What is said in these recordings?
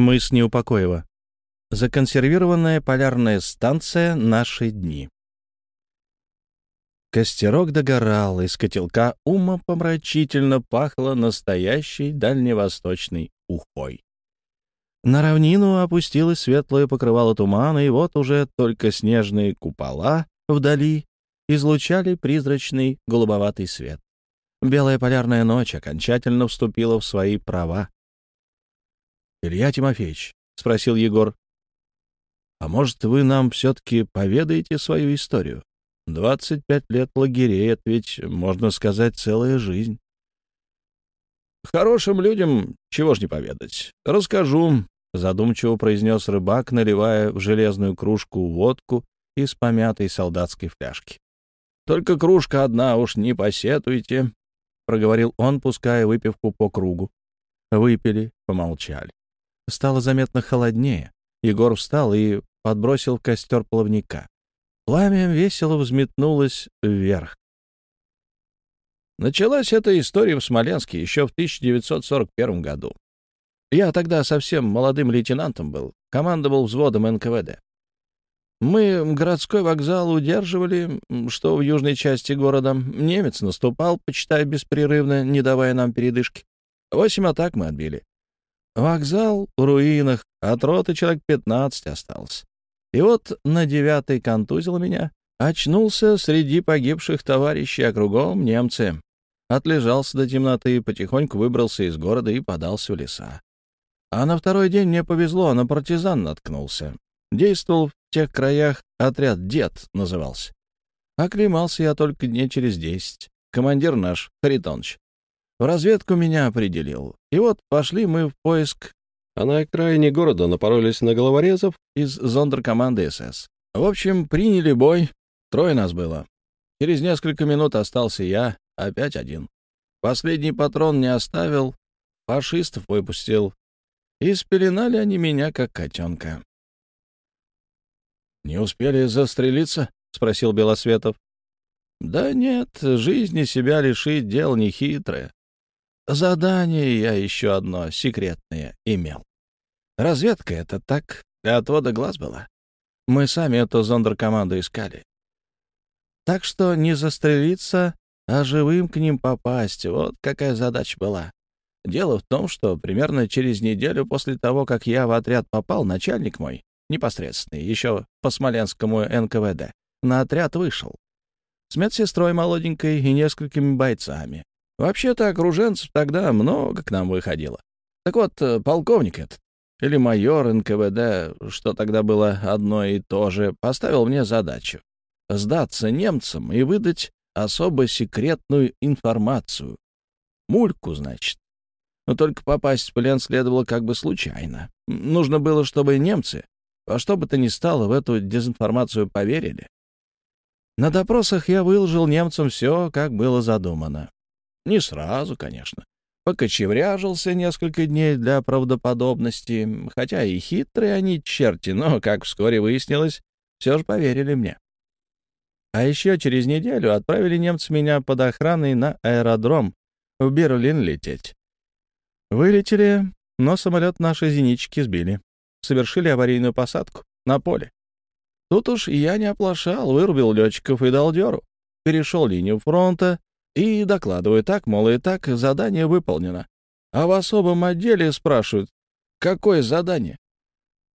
Мыс Неупокоева. Законсервированная полярная станция «Наши дни». Костерок догорал, из котелка умопомрачительно пахло настоящей дальневосточной ухой. На равнину опустилось светлое покрывало тумана, и вот уже только снежные купола вдали излучали призрачный голубоватый свет. Белая полярная ночь окончательно вступила в свои права. — Илья Тимофеевич, — спросил Егор, — а может, вы нам все-таки поведаете свою историю? Двадцать пять лет лагерей — это ведь, можно сказать, целая жизнь. «Хорошим людям чего ж не поведать. Расскажу», — задумчиво произнес рыбак, наливая в железную кружку водку из помятой солдатской фляжки. «Только кружка одна, уж не посетуйте», — проговорил он, пуская выпивку по кругу. Выпили, помолчали. Стало заметно холоднее. Егор встал и подбросил костер плавника. Пламя весело взметнулось вверх. Началась эта история в Смоленске еще в 1941 году. Я тогда совсем молодым лейтенантом был, командовал взводом НКВД. Мы городской вокзал удерживали, что в южной части города. Немец наступал, почитай, беспрерывно, не давая нам передышки. Восемь атак мы отбили. Вокзал в руинах, от роты человек пятнадцать осталось. И вот на девятый контузило меня. Очнулся среди погибших товарищей, а кругом немцы. Отлежался до темноты, потихоньку выбрался из города и подался в леса. А на второй день мне повезло, на партизан наткнулся. Действовал в тех краях отряд «Дед» назывался. Оклемался я только дней через десять. Командир наш, Харитонович, в разведку меня определил. И вот пошли мы в поиск а на окраине города напоролись на головорезов из зондеркоманды СС. В общем, приняли бой, трое нас было. Через несколько минут остался я, опять один. Последний патрон не оставил, фашистов выпустил. И спеленали они меня, как котенка. «Не успели застрелиться?» — спросил Белосветов. «Да нет, жизни себя лишить дел нехитрое. Задание я еще одно секретное имел. Разведка это так, для отвода глаз была. Мы сами эту зондеркоманду искали. Так что не застрелиться, а живым к ним попасть — вот какая задача была. Дело в том, что примерно через неделю после того, как я в отряд попал, начальник мой, непосредственный, еще по Смоленскому НКВД, на отряд вышел. С медсестрой молоденькой и несколькими бойцами. Вообще-то окруженцев тогда много к нам выходило. Так вот, э, полковник этот, или майор НКВД, что тогда было одно и то же, поставил мне задачу — сдаться немцам и выдать особо секретную информацию. Мульку, значит. Но только попасть в плен следовало как бы случайно. Нужно было, чтобы немцы во что бы то ни стало в эту дезинформацию поверили. На допросах я выложил немцам все, как было задумано. Не сразу, конечно. Покочевряжился несколько дней для правдоподобности, хотя и хитрые они черти, но, как вскоре выяснилось, все же поверили мне. А еще через неделю отправили немцы меня под охраной на аэродром в Берлин лететь. Вылетели, но самолет наши зенитчики сбили. Совершили аварийную посадку на поле. Тут уж я не оплошал, вырубил летчиков и дал дёру. Перешел линию фронта, и докладываю так, мол, и так, задание выполнено. А в особом отделе спрашивают, какое задание?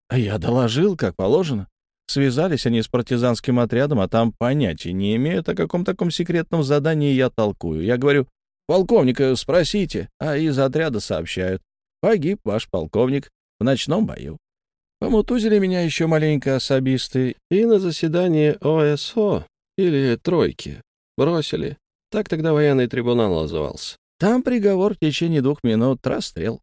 А я доложил, как положено. Связались они с партизанским отрядом, а там понятия не имеют, о каком таком секретном задании я толкую. Я говорю, полковника спросите, а из отряда сообщают. Погиб ваш полковник в ночном бою. Помутузили меня еще маленько особисты и на заседание ОСО или тройки бросили. Так тогда военный трибунал назывался. Там приговор в течение двух минут расстрел.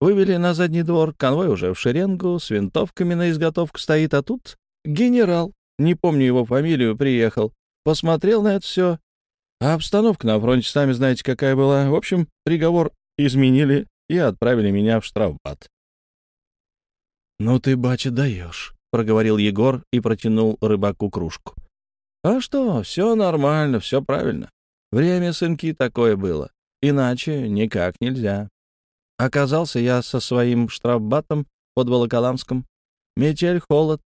Вывели на задний двор, конвой уже в шеренгу, с винтовками на изготовку стоит, а тут генерал, не помню его фамилию, приехал, посмотрел на это все. А обстановка на фронте, сами знаете, какая была. В общем, приговор изменили и отправили меня в штрафбат. «Ну ты, бача, даешь», — проговорил Егор и протянул рыбаку кружку. «А что, все нормально, все правильно. Время, сынки, такое было. Иначе никак нельзя. Оказался я со своим штрафбатом под Волоколамском. Метель, холод,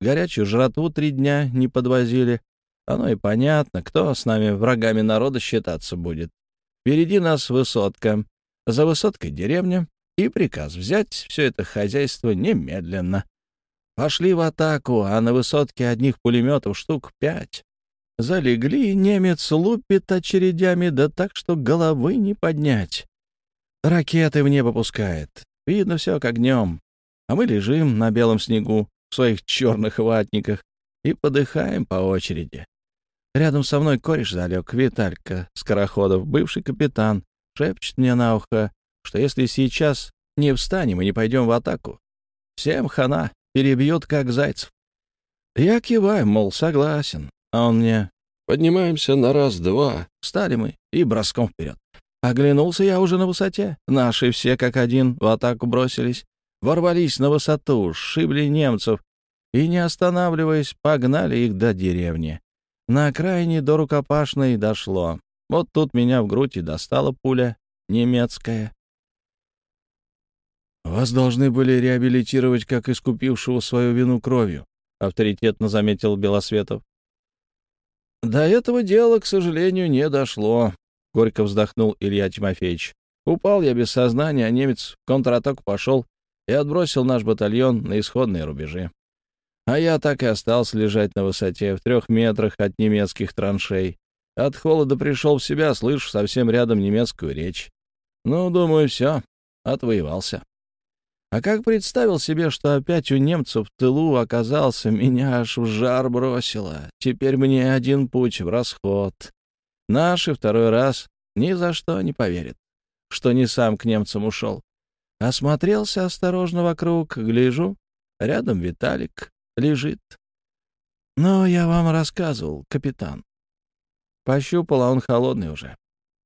горячую жратву три дня не подвозили. Оно и понятно, кто с нами врагами народа считаться будет. Впереди нас высотка, за высоткой деревня, и приказ взять все это хозяйство немедленно. Пошли в атаку, а на высотке одних пулеметов штук пять. Залегли, немец лупит очередями, да так, что головы не поднять. Ракеты в небо пускает. Видно все как днем. А мы лежим на белом снегу в своих черных ватниках и подыхаем по очереди. Рядом со мной кореш залег, Виталька Скороходов, бывший капитан, шепчет мне на ухо, что если сейчас не встанем и не пойдем в атаку, всем хана перебьют, как зайцев. Я киваю, мол, согласен. А он мне... Поднимаемся на раз-два. Встали мы и броском вперед. Оглянулся я уже на высоте. Наши все как один в атаку бросились. Ворвались на высоту, сшибли немцев и, не останавливаясь, погнали их до деревни. На окраине до рукопашной дошло. Вот тут меня в грудь и достала пуля немецкая. «Вас должны были реабилитировать как искупившего свою вину кровью», — авторитетно заметил Белосветов. «До этого дела, к сожалению, не дошло», — горько вздохнул Илья Тимофеевич. «Упал я без сознания, а немец в контратаку пошел и отбросил наш батальон на исходные рубежи. А я так и остался лежать на высоте, в трех метрах от немецких траншей. От холода пришел в себя, слышу совсем рядом немецкую речь. Ну, думаю, все, отвоевался. А как представил себе, что опять у немцев в тылу оказался, меня аж в жар бросило. Теперь мне один путь в расход. Наши второй раз ни за что не поверят, что не сам к немцам ушел. Осмотрелся осторожно вокруг, гляжу, рядом Виталик лежит. Но я вам рассказывал, капитан. Пощупал, а он холодный уже.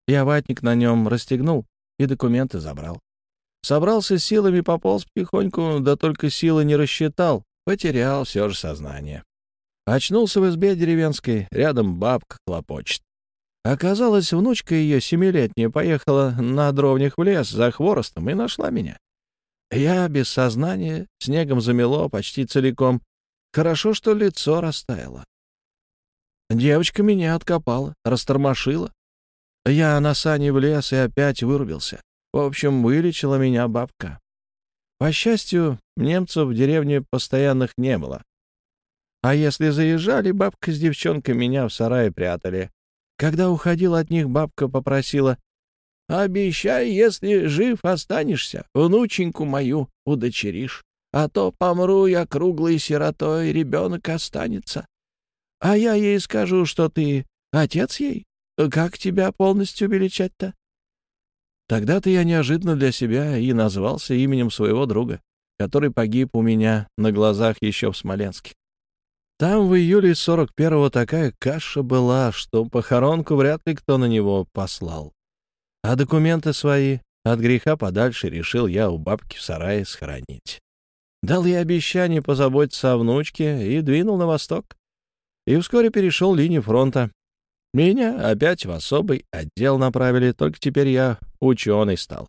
Я ватник на нем расстегнул и документы забрал. Собрался силами, пополз потихоньку, да только силы не рассчитал, потерял все же сознание. Очнулся в избе деревенской, рядом бабка хлопочет. Оказалось, внучка ее семилетняя поехала на дровнях в лес за хворостом и нашла меня. Я без сознания, снегом замело почти целиком. Хорошо, что лицо растаяло. Девочка меня откопала, растормошила. Я на сане влез и опять вырубился. В общем, вылечила меня бабка. По счастью, немцев в деревне постоянных не было. А если заезжали, бабка с девчонкой меня в сарае прятали. Когда уходил от них, бабка попросила, «Обещай, если жив останешься, внученьку мою удочеришь, а то помру я круглой сиротой, ребенок останется. А я ей скажу, что ты отец ей. Как тебя полностью величать-то?» Тогда-то я неожиданно для себя и назвался именем своего друга, который погиб у меня на глазах еще в Смоленске. Там в июле 41-го такая каша была, что похоронку вряд ли кто на него послал. А документы свои от греха подальше решил я у бабки в сарае сохранить. Дал я обещание позаботиться о внучке и двинул на восток. И вскоре перешел линию фронта. Меня опять в особый отдел направили, только теперь я ученый стал.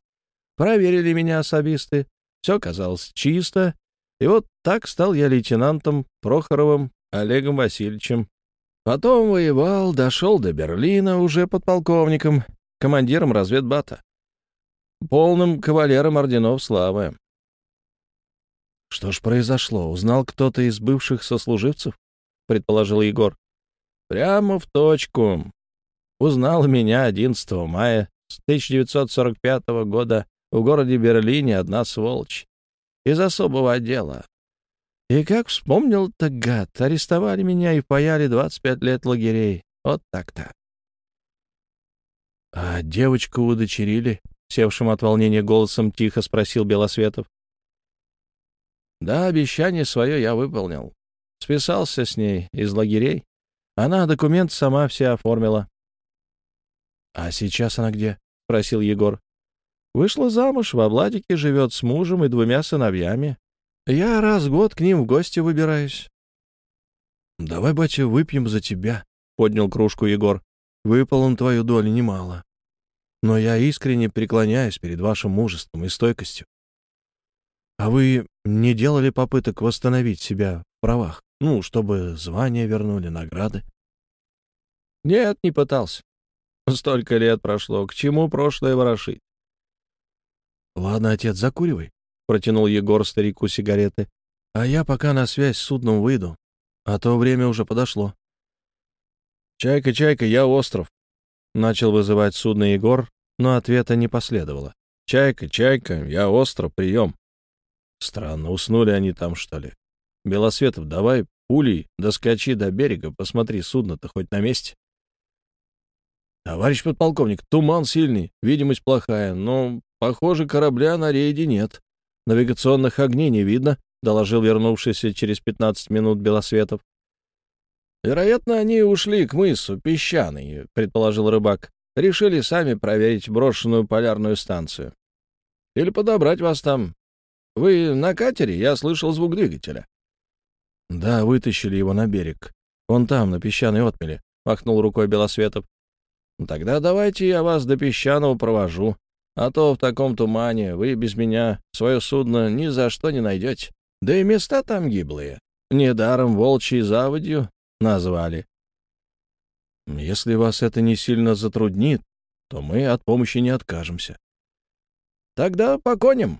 Проверили меня особисты, все казалось чисто, и вот так стал я лейтенантом Прохоровым Олегом Васильевичем. Потом воевал, дошел до Берлина уже подполковником, командиром разведбата, полным кавалером орденов славы. Что ж произошло? Узнал кто-то из бывших сослуживцев? Предположил Егор. Прямо в точку. Узнал меня 11 мая с 1945 года в городе Берлине одна сволочь из особого отдела. И как вспомнил, так гад, арестовали меня и впаяли 25 лет лагерей. Вот так-то. — А девочку удочерили? — севшим от волнения голосом тихо спросил Белосветов. — Да, обещание свое я выполнил. Списался с ней из лагерей. Она документ сама все оформила. — А сейчас она где? — спросил Егор. — Вышла замуж, в Обладике живет с мужем и двумя сыновьями. Я раз в год к ним в гости выбираюсь. — Давай, батя, выпьем за тебя, — поднял кружку Егор. — Выпало на твою долю немало. Но я искренне преклоняюсь перед вашим мужеством и стойкостью. — А вы не делали попыток восстановить себя в правах? Ну, чтобы звания вернули, награды? Нет, не пытался. Столько лет прошло, к чему прошлое ворошить? Ладно, отец, закуривай, — протянул Егор старику сигареты. А я пока на связь с судном выйду, а то время уже подошло. «Чайка, чайка, я остров», — начал вызывать судно Егор, но ответа не последовало. «Чайка, чайка, я остров, прием». Странно, уснули они там, что ли? Белосветов, давай пулей доскочи до берега, посмотри, судно-то хоть на месте. Товарищ подполковник, туман сильный, видимость плохая, но, похоже, корабля на рейде нет. Навигационных огней не видно, доложил вернувшийся через 15 минут Белосветов. Вероятно, они ушли к мысу, песчаный, предположил рыбак. Решили сами проверить брошенную полярную станцию. Или подобрать вас там. Вы на катере? Я слышал звук двигателя. Да, вытащили его на берег. Он там, на песчаной отмеле, махнул рукой Белосветов. Тогда давайте я вас до песчаного провожу, а то в таком тумане вы без меня свое судно ни за что не найдете. Да и места там гиблые. Недаром волчьей заводью назвали. Если вас это не сильно затруднит, то мы от помощи не откажемся. Тогда по коням.